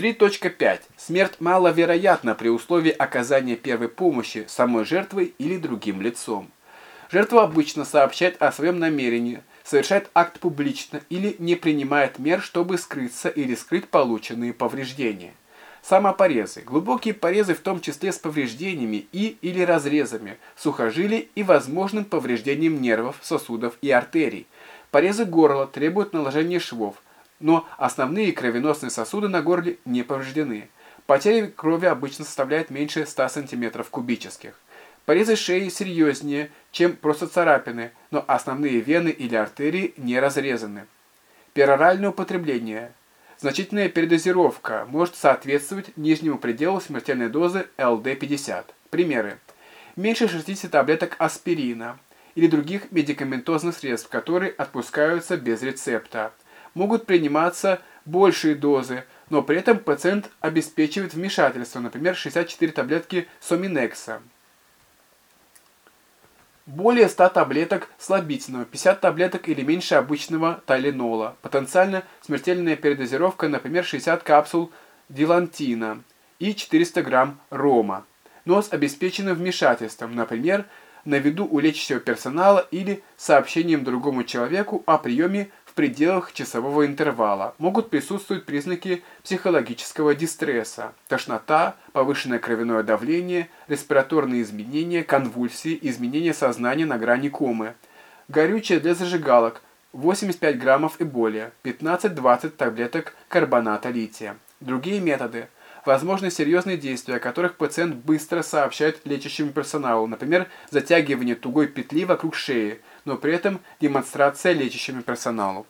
3.5. Смерть маловероятна при условии оказания первой помощи самой жертвой или другим лицом. Жертва обычно сообщает о своем намерении, совершает акт публично или не принимает мер, чтобы скрыться или скрыть полученные повреждения. Самопорезы. Глубокие порезы, в том числе с повреждениями и или разрезами сухожилий и возможным повреждением нервов, сосудов и артерий. Порезы горла требуют наложения швов, но основные кровеносные сосуды на горле не повреждены. Потеря крови обычно составляет меньше 100 см кубических. Порезы шеи серьезнее, чем просто царапины, но основные вены или артерии не разрезаны. Пероральное употребление. Значительная передозировка может соответствовать нижнему пределу смертельной дозы ЛД-50. Примеры. Меньше 60 таблеток аспирина или других медикаментозных средств, которые отпускаются без рецепта. Могут приниматься большие дозы, но при этом пациент обеспечивает вмешательство, например, 64 таблетки соминекса более 100 таблеток слабительного, 50 таблеток или меньше обычного тайленола. Потенциально смертельная передозировка, например, 60 капсул дилантина и 400 грамм рома. Но с вмешательством, например, на виду у лечащего персонала или сообщением другому человеку о приеме в пределах часового интервала. Могут присутствовать признаки психологического дистресса, тошнота, повышенное кровяное давление, респираторные изменения, конвульсии, изменения сознания на грани комы. Горючее для зажигалок 85 граммов и более, 15-20 таблеток карбоната лития. Другие методы – возможны серьезные действия, о которых пациент быстро сообщает лечащему персоналу, например, затягивание тугой петли вокруг шеи, но при этом демонстрация лечащему персоналу.